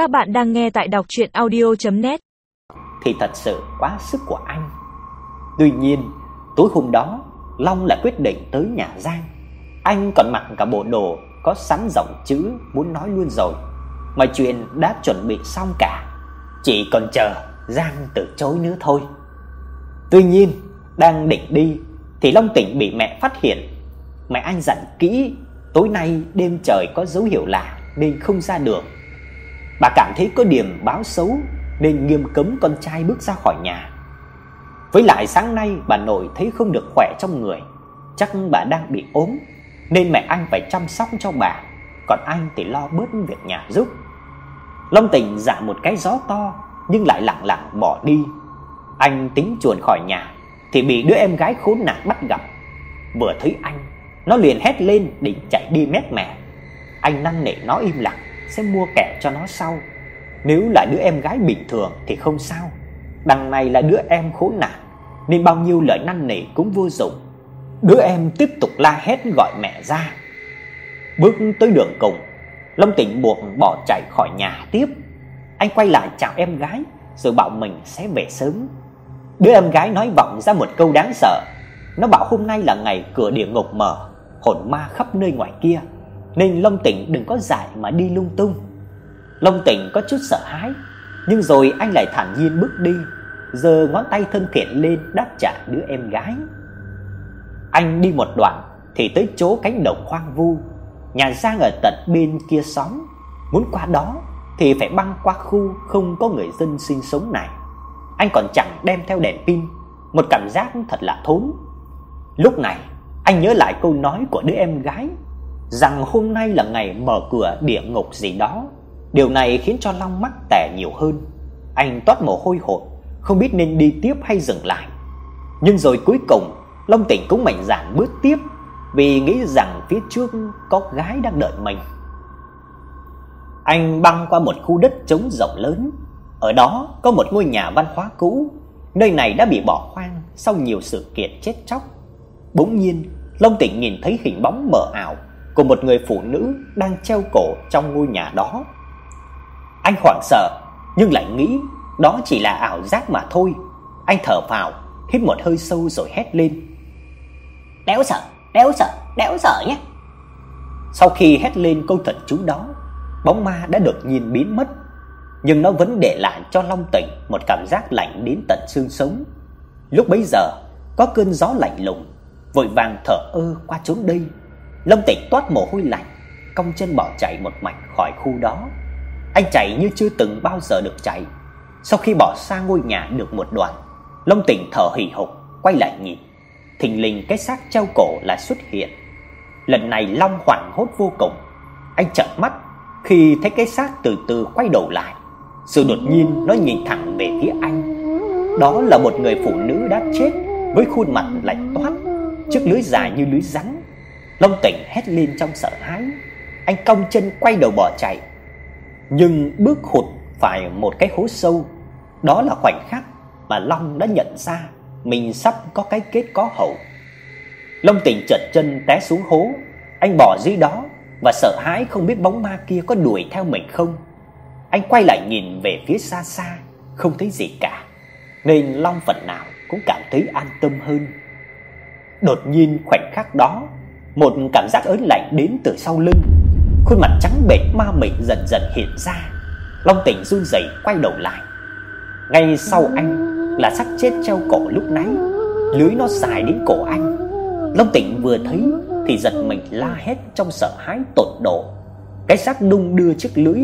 Các bạn đang nghe tại đọc audio net Thì thật sự quá sức của anh. Tuy nhiên, tối hôm đó, Long lại quyết định tới nhà Giang. Anh còn mặc cả bộ đồ có sẵn dòng chữ muốn nói luôn rồi. Mọi chuyện đã chuẩn bị xong cả, chỉ còn chờ Giang từ chối nữa thôi. Tuy nhiên, đang định đi thì Long Tỉnh bị mẹ phát hiện. Mẹ anh dặn kỹ, tối nay đêm trời có dấu hiệu lạ nên không ra đường. Bà cảm thấy có điểm báo xấu nên nghiêm cấm con trai bước ra khỏi nhà. Với lại sáng nay bà nội thấy không được khỏe trong người, chắc bà đang bị ốm nên mẹ anh phải chăm sóc cho bà, còn anh thì lo bớt việc nhà giúp. Long Tỉnh dạ một cái gió to nhưng lại lặng lặng bỏ đi. Anh tính chuồn khỏi nhà thì bị đứa em gái khốn nạn bắt gặp. Vừa thấy anh, nó liền hét lên định chạy đi mét mẹ. Anh năn nỉ nó im lặng, sẽ mua kẹo cho nó sau. Nếu là đứa em gái bình thường thì không sao. Đằng này là đứa em khốn nạn nên bao nhiêu lời năn nỉ cũng vô dụng. Đứa em tiếp tục la hét gọi mẹ ra. Bước tới đường cùng, Lâm Tịnh buộc bỏ chạy khỏi nhà tiếp. Anh quay lại chào em gái rồi bảo mình sẽ về sớm. Đứa em gái nói vọng ra một câu đáng sợ. Nó bảo hôm nay là ngày cửa địa ngục mở, hồn ma khắp nơi ngoài kia, nên Long Tỉnh đừng có dại mà đi lung tung. Long Tỉnh có chút sợ hãi, nhưng rồi anh lại thản nhiên bước đi, giơ ngón tay thân thiện lên đáp trả đứa em gái. Anh đi một đoạn thì tới chỗ cánh đồng hoang vu, nhà Giang ở tận bên kia xóm, muốn qua đó thì phải băng qua khu không có người dân sinh sống này. Anh còn chẳng đem theo đèn pin, một cảm giác thật là thốn. Lúc này, anh nhớ lại câu nói của đứa em gái rằng hôm nay là ngày mở cửa địa ngục gì đó. Điều này khiến cho Long mắc tẻ nhiều hơn. Anh toát mồ hôi hột, không biết nên đi tiếp hay dừng lại. Nhưng rồi cuối cùng, Long Tỉnh cũng mạnh dạn bước tiếp vì nghĩ rằng phía trước có gái đang đợi mình. Anh băng qua một khu đất trống rộng lớn, ở đó có một ngôi nhà văn hóa cũ, nơi này đã bị bỏ hoang sau nhiều sự kiện chết chóc. Bỗng nhiên, Long Tỉnh nhìn thấy hình bóng mờ ảo của một người phụ nữ đang treo cổ trong ngôi nhà đó. Anh hoảng sợ, nhưng lại nghĩ đó chỉ là ảo giác mà thôi. Anh thở phào, hít một hơi sâu rồi hét lên. "Đéo sợ, đéo sợ, đéo sợ nhé." Sau khi hét lên câu thần chú đó, bóng ma đã được nhìn biến mất, nhưng nó vẫn để lại cho Long Tỉnh một cảm giác lạnh đến tận xương sống. Lúc bấy giờ, có cơn gió lạnh lùng vội vàng thở ơ qua chốn đây. Long Tịch toát mồ hôi lạnh, cong chân bỏ chạy một mạch khỏi khu đó. Anh chạy như chưa từng bao giờ được chạy. Sau khi bỏ xa ngôi nhà được một đoạn, Long Tịch thở hì hục quay lại nhìn, thình lình cái xác treo cổ lại xuất hiện. Lần này Long hoảng hốt vô cùng, anh trợn mắt khi thấy cái xác từ từ quay đầu lại. Sự đột nhiên nó nhìn thẳng về phía anh. Đó là một người phụ nữ đã chết với khuôn mặt lạnh toát, chiếc lưỡi dài như lưỡi rắn. Long Tỉnh hét lên trong sợ hãi, anh cong chân quay đầu bỏ chạy. Nhưng bước hụt phải một cái hố sâu, đó là khoảnh khắc mà Long đã nhận ra mình sắp có cái kết có hậu. Long Tỉnh trượt chân té xuống hố, anh bỏ dưới đó và sợ hãi không biết bóng ma kia có đuổi theo mình không. Anh quay lại nhìn về phía xa xa, không thấy gì cả, nên Long phần nào cũng cảm thấy an tâm hơn. Đột nhiên khoảnh khắc đó, một cảm giác ớn lạnh đến từ sau lưng. Khuôn mặt trắng bệch ma mị dần dần hiện ra. Long Tỉnh run rẩy quay đầu lại. Ngay sau anh là xác chết treo cổ lúc nãy, lưới nó dài đến cổ anh. Long Tỉnh vừa thấy thì giật mình la hét trong sợ hãi tột độ. Cái xác đung đưa chiếc lưỡi,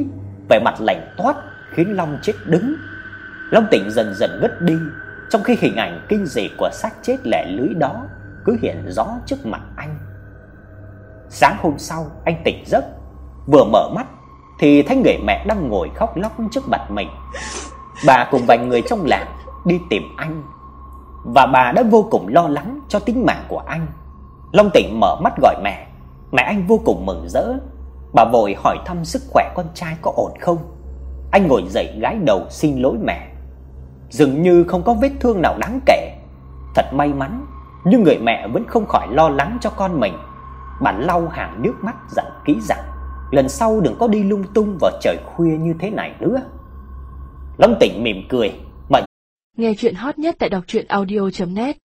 vẻ mặt lạnh toát khiến Long chết đứng. Long Tỉnh dần dần ngất đi, trong khi hình ảnh kinh dị của xác chết lẻ lưới đó cứ hiện rõ trước mặt anh. Sáng hôm sau, anh tỉnh giấc, vừa mở mắt thì thấy người mẹ đang ngồi khóc lóc trước mặt mình. Bà cùng vài người trong làng đi tìm anh và bà đã vô cùng lo lắng cho tính mạng của anh. Long Tỉnh mở mắt gọi mẹ, mẹ anh vô cùng mừng rỡ. Bà vội hỏi thăm sức khỏe con trai có ổn không. Anh ngồi dậy gãi đầu xin lỗi mẹ. Dường như không có vết thương nào đáng kể. Thật may mắn, nhưng người mẹ vẫn không khỏi lo lắng cho con mình bạn lau hàng nước mắt dặn kỹ rằng: lần sau đừng có đi lung tung vào trời khuya như thế này nữa. Long Tỉnh mỉm cười, mà Nghe chuyện hot nhất tại đọc truyện audio net